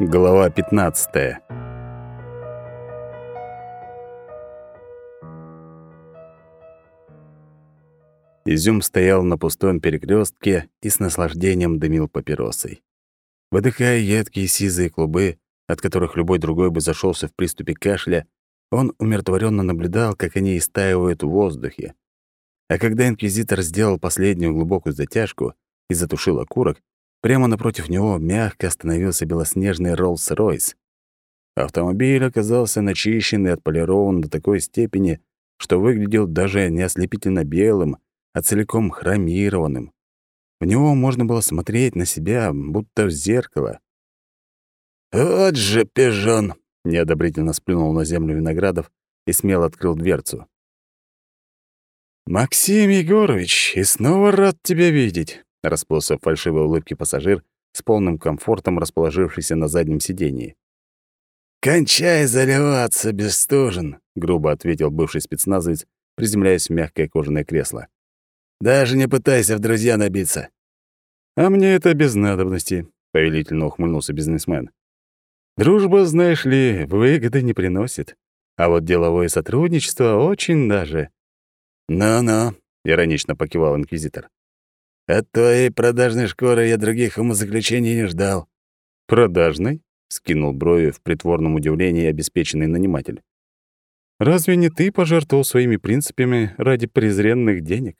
Глава 15. Изюм стоял на пустом перекрестке и с наслаждением дымил папиросой. Выдыхая едкие сизые клубы, от которых любой другой бы зашелся в приступе кашля, он умиротворенно наблюдал, как они истаивают в воздухе. А когда инквизитор сделал последнюю глубокую затяжку и затушил окурок, Прямо напротив него мягко остановился белоснежный Роллс-Ройс. Автомобиль оказался начищен и отполирован до такой степени, что выглядел даже не ослепительно белым, а целиком хромированным. В него можно было смотреть на себя, будто в зеркало. «Вот же пижон!» — неодобрительно сплюнул на землю Виноградов и смело открыл дверцу. «Максим Егорович, и снова рад тебя видеть расплылся в фальшивой улыбке пассажир, с полным комфортом расположившийся на заднем сидении. «Кончай заливаться, Бестужин», — грубо ответил бывший спецназовец, приземляясь в мягкое кожаное кресло. «Даже не пытайся в друзья набиться». «А мне это без надобности», — повелительно ухмыльнулся бизнесмен. «Дружба, знаешь ли, выгоды не приносит, а вот деловое сотрудничество очень даже». «Ну-ну», — иронично покивал инквизитор. От твоей продажной шкуры я других умозаключений не ждал». «Продажной?» — скинул брови в притворном удивлении обеспеченный наниматель. «Разве не ты пожертвовал своими принципами ради презренных денег?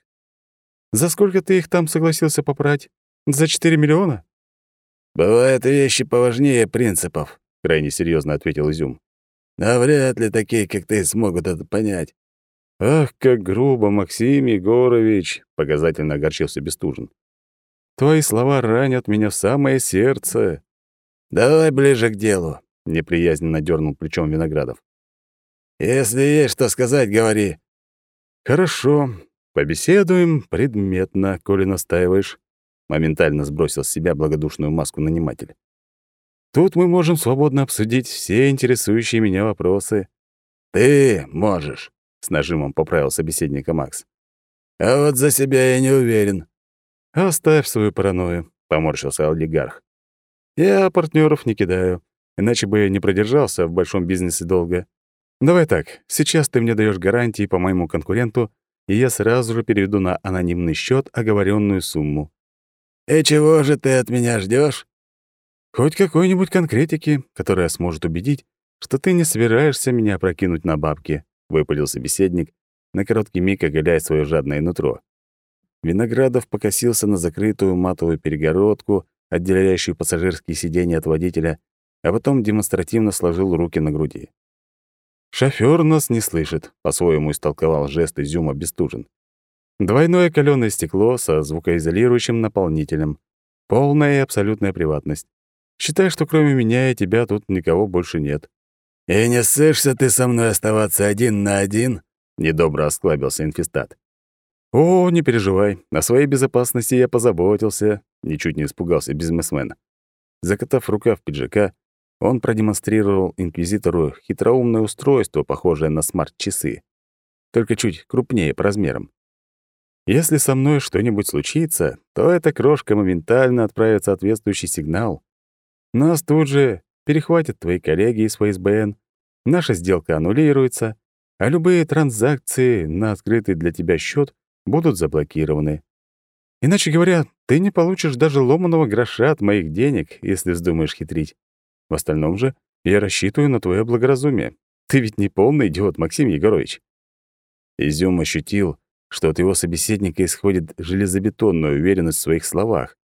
За сколько ты их там согласился попрать? За 4 миллиона?» «Бывают вещи поважнее принципов», — крайне серьезно ответил Изюм. «Но вряд ли такие, как ты, смогут это понять. «Ах, как грубо, Максим Егорович!» — показательно огорчился Бестужин. «Твои слова ранят меня в самое сердце». «Давай ближе к делу», — неприязненно дернул плечом Виноградов. «Если есть что сказать, говори». «Хорошо. Побеседуем предметно, коли настаиваешь», — моментально сбросил с себя благодушную маску наниматель. «Тут мы можем свободно обсудить все интересующие меня вопросы». «Ты можешь», с нажимом поправил собеседника Макс. А вот за себя я не уверен. Оставь свою паранойю, поморщился олигарх. Я партнеров не кидаю, иначе бы я не продержался в большом бизнесе долго. Давай так, сейчас ты мне даешь гарантии по моему конкуренту, и я сразу же переведу на анонимный счет оговоренную сумму. И чего же ты от меня ждешь? Хоть какой-нибудь конкретики, которая сможет убедить, что ты не собираешься меня прокинуть на бабки выпалил собеседник, на короткий миг оголяя свое жадное нутро. Виноградов покосился на закрытую матовую перегородку, отделяющую пассажирские сиденья от водителя, а потом демонстративно сложил руки на груди. «Шофёр нас не слышит», — по-своему истолковал жест изюма Бестужин. «Двойное калёное стекло со звукоизолирующим наполнителем. Полная и абсолютная приватность. Считай, что кроме меня и тебя тут никого больше нет. «И не ссышься ты со мной оставаться один на один?» — недобро осклабился инфестат. «О, не переживай, о своей безопасности я позаботился», — ничуть не испугался бизнесмен. Закатав рукав пиджака, он продемонстрировал инквизитору хитроумное устройство, похожее на смарт-часы, только чуть крупнее по размерам. Если со мной что-нибудь случится, то эта крошка моментально отправит соответствующий сигнал. Нас тут же перехватят твои коллеги из ФСБН, наша сделка аннулируется, а любые транзакции на открытый для тебя счет будут заблокированы. Иначе говоря, ты не получишь даже ломаного гроша от моих денег, если вздумаешь хитрить. В остальном же я рассчитываю на твое благоразумие. Ты ведь не полный идиот, Максим Егорович. Изюм ощутил, что от его собеседника исходит железобетонная уверенность в своих словах,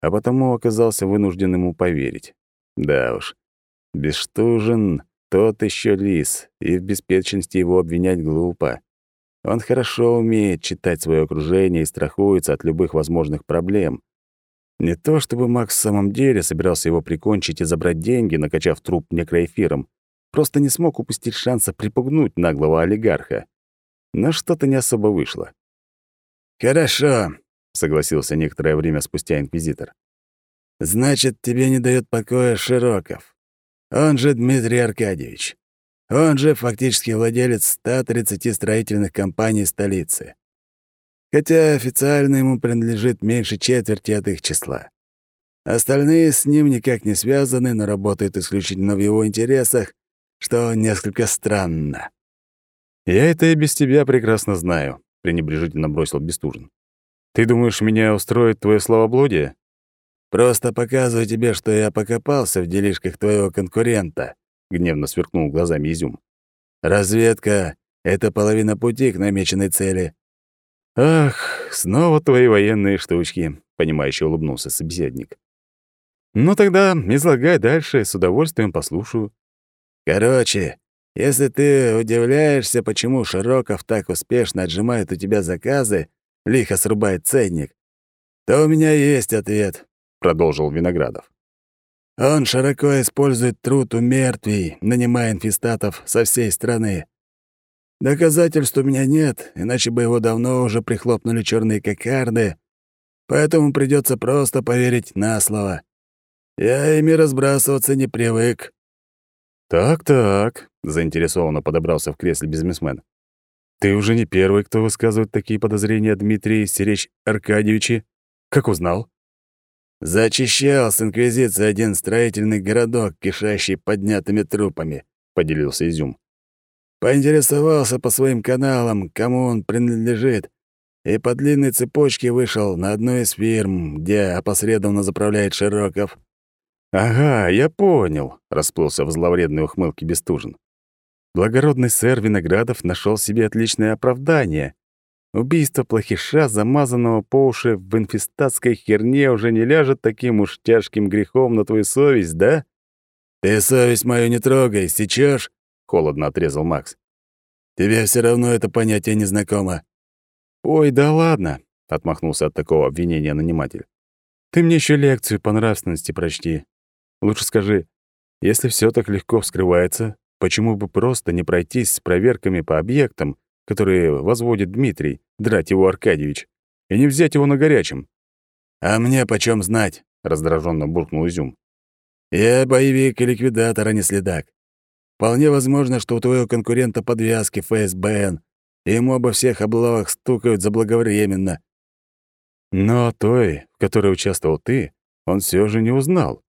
а потому оказался вынужден ему поверить. Да уж, Бесштужен — тот еще лис, и в беспечности его обвинять глупо. Он хорошо умеет читать свое окружение и страхуется от любых возможных проблем. Не то чтобы Макс в самом деле собирался его прикончить и забрать деньги, накачав труп некроэфиром, просто не смог упустить шанса припугнуть наглого олигарха. Но что-то не особо вышло. «Хорошо», — согласился некоторое время спустя инквизитор. «Значит, тебе не дает покоя Широков. Он же Дмитрий Аркадьевич. Он же фактически владелец 130 строительных компаний столицы. Хотя официально ему принадлежит меньше четверти от их числа. Остальные с ним никак не связаны, но работают исключительно в его интересах, что несколько странно. «Я это и без тебя прекрасно знаю», — пренебрежительно бросил Бестужин. «Ты думаешь, меня устроит твое словоблудие?» «Просто показываю тебе, что я покопался в делишках твоего конкурента», — гневно сверкнул глазами Изюм. «Разведка — это половина пути к намеченной цели». «Ах, снова твои военные штучки», — понимающе улыбнулся собеседник. «Ну тогда излагай дальше, с удовольствием послушаю». «Короче, если ты удивляешься, почему Широков так успешно отжимает у тебя заказы, лихо срубает ценник, то у меня есть ответ», — продолжил Виноградов. «Он широко использует труд у мертвей, нанимая инфестатов со всей страны. Доказательств у меня нет, иначе бы его давно уже прихлопнули черные кокарды, поэтому придется просто поверить на слово. Я ими разбрасываться не привык». «Так-так», — заинтересованно подобрался в кресле бизнесмен. «Ты уже не первый, кто высказывает такие подозрения о Дмитрии Серечь Аркадьевиче. Как узнал?» «Зачищал с Инквизиции один строительный городок, кишащий поднятыми трупами», — поделился Изюм. «Поинтересовался по своим каналам, кому он принадлежит, и по длинной цепочке вышел на одну из фирм, где опосредованно заправляет Широков. «Ага, я понял», — расплылся в зловредной ухмылке Бестужин. Благородный сэр Виноградов нашел себе отличное оправдание. Убийство плохиша, замазанного по уши в инфестатской херне, уже не ляжет таким уж тяжким грехом на твою совесть, да? «Ты совесть мою не трогай, сечешь? холодно отрезал Макс. «Тебе все равно это понятие незнакомо». «Ой, да ладно», — отмахнулся от такого обвинения наниматель. «Ты мне еще лекцию по нравственности прочти. Лучше скажи, если все так легко вскрывается, почему бы просто не пройтись с проверками по объектам, которые возводит Дмитрий, драть его Аркадьевич, и не взять его на горячем? «А мне почем знать?» — раздраженно буркнул Изюм. «Я боевик и ликвидатор, а не следак. Вполне возможно, что у твоего конкурента подвязки ФСБН, и ему обо всех облавах стукают заблаговременно». Но той, в которой участвовал ты, он все же не узнал.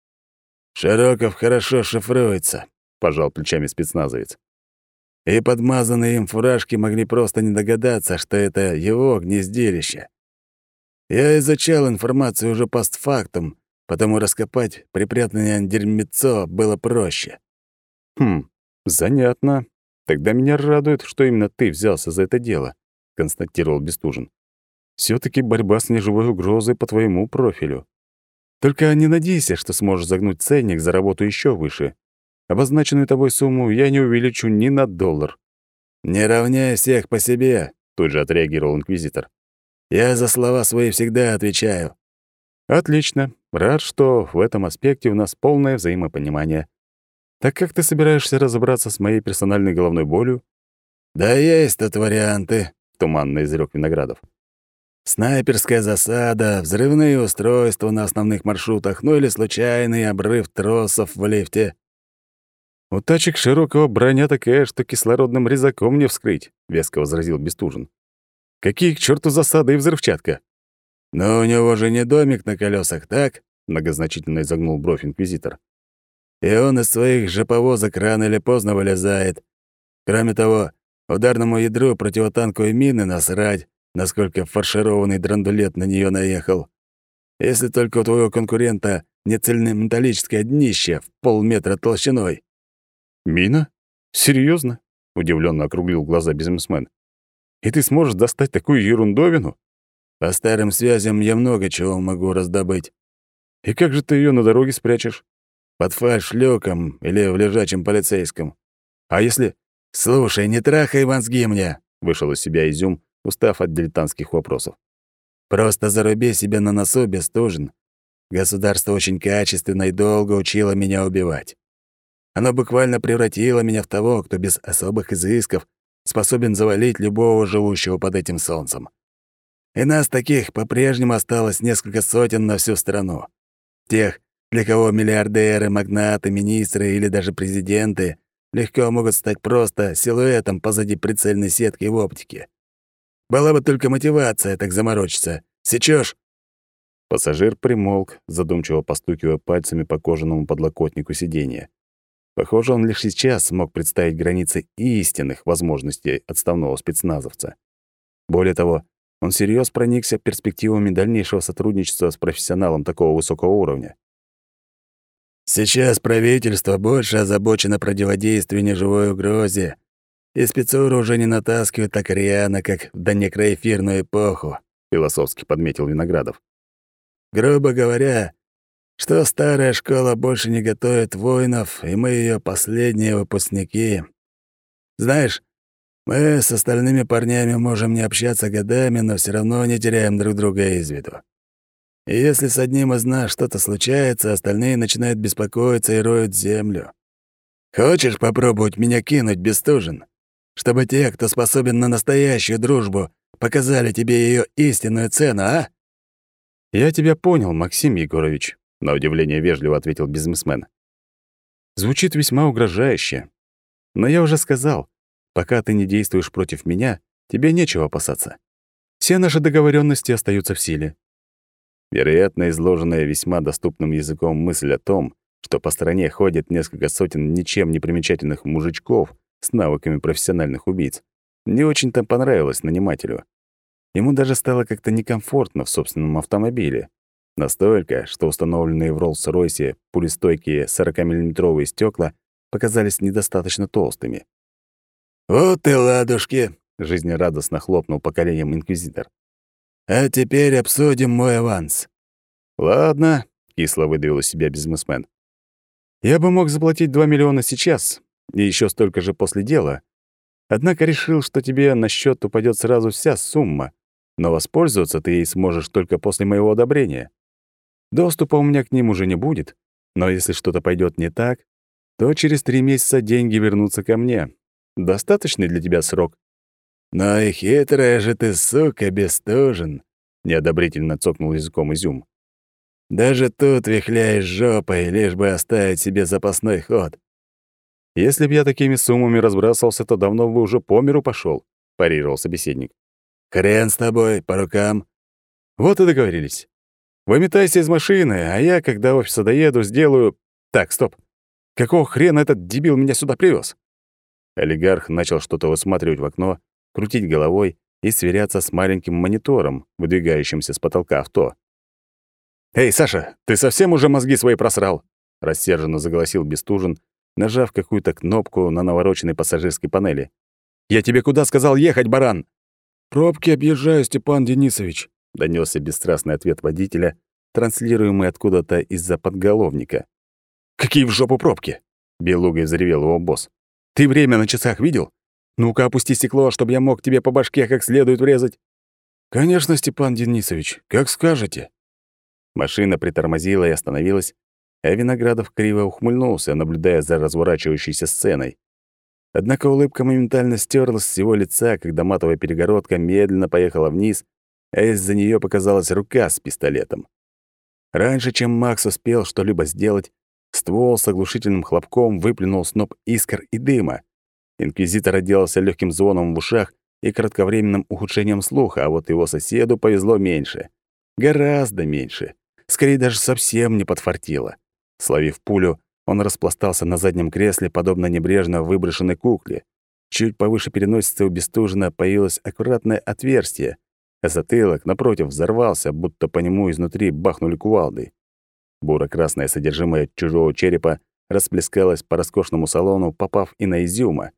«Широков хорошо шифруется», — пожал плечами спецназовец. «И подмазанные им фуражки могли просто не догадаться, что это его гнездилище. Я изучал информацию уже постфактум, потому раскопать припрятанное дерьмецо было проще». «Хм, занятно. Тогда меня радует, что именно ты взялся за это дело», — констатировал Бестужин. все таки борьба с неживой угрозой по твоему профилю. Только не надейся, что сможешь загнуть ценник за работу еще выше. Обозначенную тобой сумму я не увеличу ни на доллар». «Не равняй всех по себе», — тут же отреагировал инквизитор. «Я за слова свои всегда отвечаю». «Отлично. Рад, что в этом аспекте у нас полное взаимопонимание. Так как ты собираешься разобраться с моей персональной головной болью?» «Да есть тут варианты», — туманно изрёк Виноградов. Снайперская засада, взрывные устройства на основных маршрутах, ну или случайный обрыв тросов в лифте. «У тачек широкого броня такая, что кислородным резаком не вскрыть», — веско возразил Бестужин. «Какие к черту засады и взрывчатка?» «Но у него же не домик на колесах, так?» — многозначительно изогнул бровь инквизитор. «И он из своих жоповозок рано или поздно вылезает. Кроме того, ударному ядру противотанковой мины насрать, насколько фаршированный драндулет на нее наехал. Если только у твоего конкурента не цельнометаллическое днище в полметра толщиной. «Мина? Серьезно? удивленно округлил глаза бизнесмен. «И ты сможешь достать такую ерундовину?» «По старым связям я много чего могу раздобыть». «И как же ты ее на дороге спрячешь?» «Под фальшлёком или в лежачем полицейском». «А если...» «Слушай, не трахай мозги мне!» — вышел из себя изюм, устав от дилетантских вопросов. «Просто заруби себе на носу, Бестужин. Государство очень качественно и долго учило меня убивать. Оно буквально превратило меня в того, кто без особых изысков способен завалить любого живущего под этим солнцем. И нас таких по-прежнему осталось несколько сотен на всю страну. Тех, для кого миллиардеры, магнаты, министры или даже президенты легко могут стать просто силуэтом позади прицельной сетки в оптике. Была бы только мотивация так заморочиться. Сечёшь?» Пассажир примолк, задумчиво постукивая пальцами по кожаному подлокотнику сиденья. Похоже, он лишь сейчас смог представить границы истинных возможностей отставного спецназовца. Более того, он всерьез проникся перспективами дальнейшего сотрудничества с профессионалом такого высокого уровня. «Сейчас правительство больше озабочено противодействием неживой угрозе, и спецуру уже не натаскивают так рьяно, как в донекроэфирную эпоху», — философски подметил Виноградов. «Грубо говоря, что старая школа больше не готовит воинов, и мы ее последние выпускники. Знаешь, мы с остальными парнями можем не общаться годами, но все равно не теряем друг друга из виду. И если с одним из нас что-то случается, остальные начинают беспокоиться и роют землю. Хочешь попробовать меня кинуть, Бестужин? Чтобы те, кто способен на настоящую дружбу, показали тебе ее истинную цену, а?» «Я тебя понял, Максим Егорович», — на удивление вежливо ответил бизнесмен. «Звучит весьма угрожающе. Но я уже сказал, пока ты не действуешь против меня, тебе нечего опасаться. Все наши договоренности остаются в силе». Вероятно, изложенная весьма доступным языком мысль о том, что по стране ходит несколько сотен ничем не примечательных мужичков, с навыками профессиональных убийц, не очень-то понравилось нанимателю. Ему даже стало как-то некомфортно в собственном автомобиле. Настолько, что установленные в Роллс-Ройсе пулестойкие 40-миллиметровые стекла показались недостаточно толстыми. «Вот и ладушки!» — жизнерадостно хлопнул по коленям инквизитор. «А теперь обсудим мой аванс». «Ладно», — кисло выдавил из себя бизнесмен. «Я бы мог заплатить 2 миллиона сейчас, и еще столько же после дела. Однако решил, что тебе на счет упадет сразу вся сумма, но воспользоваться ты ей сможешь только после моего одобрения. Доступа у меня к ним уже не будет, но если что-то пойдет не так, то через три месяца деньги вернутся ко мне. Достаточный для тебя срок?» «Но и хитрая же ты, сука, бестужен!» — неодобрительно цокнул языком изюм. «Даже тут вихляешь жопой, лишь бы оставить себе запасной ход. Если б я такими суммами разбрасывался, то давно бы уже по миру пошел, парировал собеседник. Хрен с тобой, по рукам. Вот и договорились. Выметайся из машины, а я, когда офиса доеду, сделаю... Так, стоп. Какого хрена этот дебил меня сюда привез? Олигарх начал что-то высматривать в окно, крутить головой и сверяться с маленьким монитором, выдвигающимся с потолка авто. «Эй, Саша, ты совсем уже мозги свои просрал?» — рассерженно заголосил Бестужин, нажав какую-то кнопку на навороченной пассажирской панели. «Я тебе куда сказал ехать, баран?» «Пробки объезжаю, Степан Денисович», — донёсся бесстрастный ответ водителя, транслируемый откуда-то из-за подголовника. «Какие в жопу пробки?» — белугой взревел его босс. «Ты время на часах видел? Ну-ка, опусти стекло, чтобы я мог тебе по башке как следует врезать». «Конечно, Степан Денисович, как скажете». Машина притормозила и остановилась, а Виноградов криво ухмыльнулся, наблюдая за разворачивающейся сценой. Однако улыбка моментально стерлась с его лица, когда матовая перегородка медленно поехала вниз, а из-за нее показалась рука с пистолетом. Раньше, чем Макс успел что-либо сделать, ствол с оглушительным хлопком выплюнул сноп искр и дыма. Инквизитор отделался легким звоном в ушах и кратковременным ухудшением слуха, а вот его соседу повезло меньше. Гораздо меньше. Скорее, даже совсем не подфартило. Словив пулю, он распластался на заднем кресле, подобно небрежно выброшенной кукле. Чуть повыше переносицы у Бестужина появилось аккуратное отверстие, затылок, напротив, взорвался, будто по нему изнутри бахнули кувалдой. Буро-красное содержимое чужого черепа расплескалось по роскошному салону, попав и на изюма,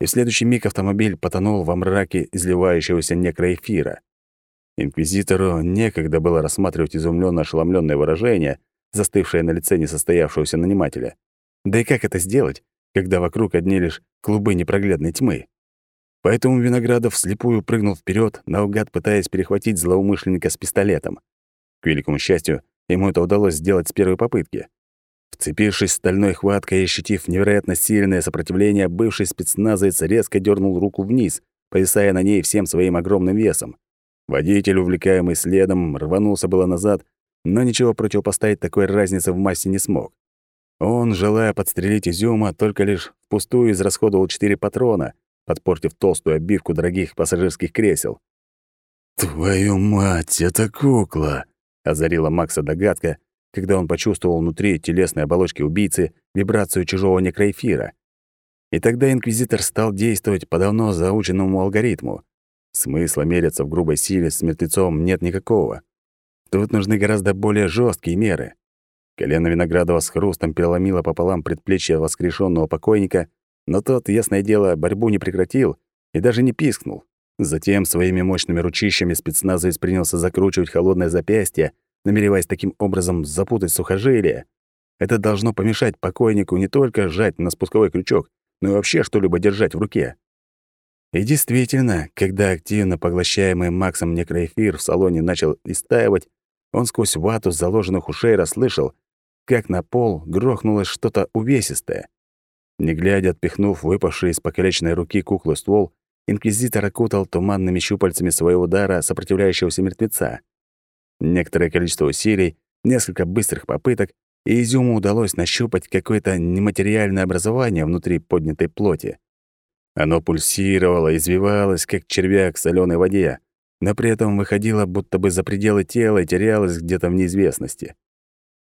и в следующий миг автомобиль потонул во мраке изливающегося некроэфира. Инквизитору некогда было рассматривать изумленно ошеломленное выражение — застывшая на лице несостоявшегося нанимателя. Да и как это сделать, когда вокруг одни лишь клубы непроглядной тьмы? Поэтому Виноградов слепую прыгнул вперед, наугад пытаясь перехватить злоумышленника с пистолетом. К великому счастью, ему это удалось сделать с первой попытки. Вцепившись стальной хваткой и ощутив невероятно сильное сопротивление, бывший спецназовец резко дернул руку вниз, повисая на ней всем своим огромным весом. Водитель, увлекаемый следом, рванулся было назад, но ничего противопоставить такой разнице в массе не смог. Он, желая подстрелить изюма, только лишь впустую израсходовал четыре патрона, подпортив толстую обивку дорогих пассажирских кресел. «Твою мать, это кукла!» — озарила Макса догадка, когда он почувствовал внутри телесной оболочки убийцы вибрацию чужого некроэфира. И тогда инквизитор стал действовать по давно заученному алгоритму. Смысла мериться в грубой силе с мертвецом нет никакого. Тут нужны гораздо более жесткие меры. Колено Виноградова с хрустом переломило пополам предплечье воскрешенного покойника, но тот, ясное дело, борьбу не прекратил и даже не пискнул. Затем своими мощными ручищами спецназовец принялся закручивать холодное запястье, намереваясь таким образом запутать сухожилие. Это должно помешать покойнику не только сжать на спусковой крючок, но и вообще что-либо держать в руке. И действительно, когда активно поглощаемый Максом некроэфир в салоне начал истаивать, он сквозь вату заложенных ушей расслышал, как на пол грохнулось что-то увесистое. Не глядя, отпихнув выпавший из покалеченной руки куклы ствол, инквизитор окутал туманными щупальцами своего удара сопротивляющегося мертвеца. Некоторое количество усилий, несколько быстрых попыток, и Изюму удалось нащупать какое-то нематериальное образование внутри поднятой плоти. Оно пульсировало, извивалось, как червяк в солёной воде, но при этом выходило будто бы за пределы тела и терялось где-то в неизвестности.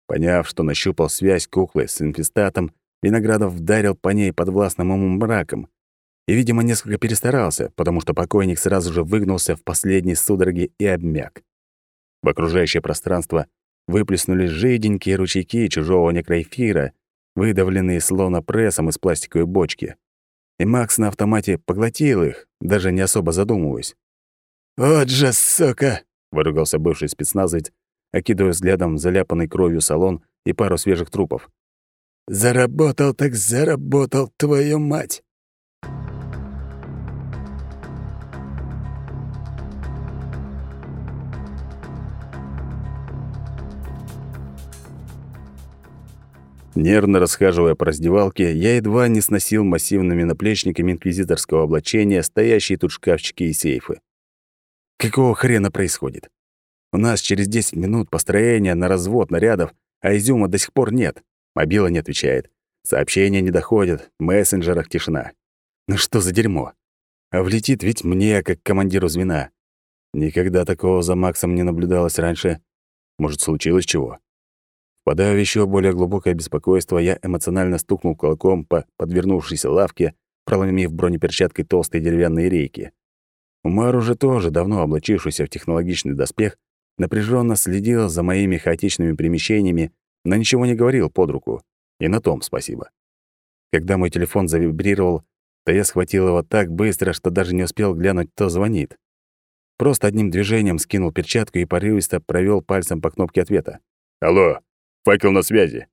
Поняв, что нащупал связь куклы с инфестатом, Виноградов вдарил по ней под властным умом мраком. И, видимо, несколько перестарался, потому что покойник сразу же выгнулся в последней судороге и обмяк. В окружающее пространство выплеснулись жиденькие ручейки чужого некроэфира, выдавленные словно прессом из пластиковой бочки. И Макс на автомате поглотил их, даже не особо задумываясь. «Вот же сука!» — выругался бывший спецназовец, окидывая взглядом заляпанный кровью салон и пару свежих трупов. «Заработал так заработал, твою мать!» Нервно расхаживая по раздевалке, я едва не сносил массивными наплечниками инквизиторского облачения стоящие тут шкафчики и сейфы. Какого хрена происходит? У нас через 10 минут построения на развод нарядов, а изюма до сих пор нет. Мобила не отвечает. Сообщения не доходят, в мессенджерах тишина. Ну что за дерьмо? А влетит ведь мне, как командиру звена. Никогда такого за Максом не наблюдалось раньше. Может, случилось чего? Впадая в еще более глубокое беспокойство, я эмоционально стукнул кулаком по подвернувшейся лавке, проломив бронеперчаткой толстые деревянные рейки. Умар уже тоже, давно облачившийся в технологичный доспех, напряженно следил за моими хаотичными перемещениями, но ничего не говорил под руку. И на том спасибо. Когда мой телефон завибрировал, то я схватил его так быстро, что даже не успел глянуть, кто звонит. Просто одним движением скинул перчатку и порывисто провел пальцем по кнопке ответа. «Алло, факел на связи».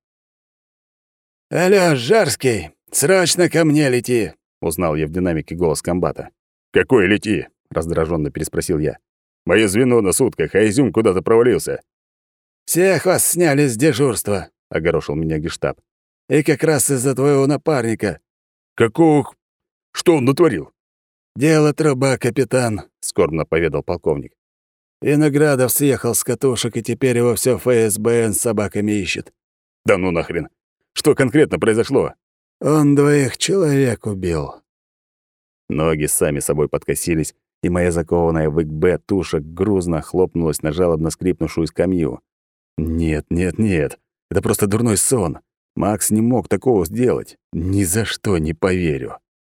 «Алло, Жарский, срочно ко мне лети!» — узнал я в динамике голос комбата. «Какой лети?» — раздраженно переспросил я. Мое звено на сутках, а изюм куда-то провалился. «Всех вас сняли с дежурства», — огорошил меня гештаб. «И как раз из-за твоего напарника». «Какого... Что он натворил?» «Дело труба, капитан», — скорбно поведал полковник. «Виноградов съехал с катушек, и теперь его все ФСБН с собаками ищет». «Да ну нахрен! Что конкретно произошло?» «Он двоих человек убил». Ноги сами собой подкосились, и моя закованная в ИКБ туша грузно хлопнулась на жалобно скрипнувшую скамью. Нет, нет, нет, это просто дурной сон. Макс не мог такого сделать. Ни за что не поверю.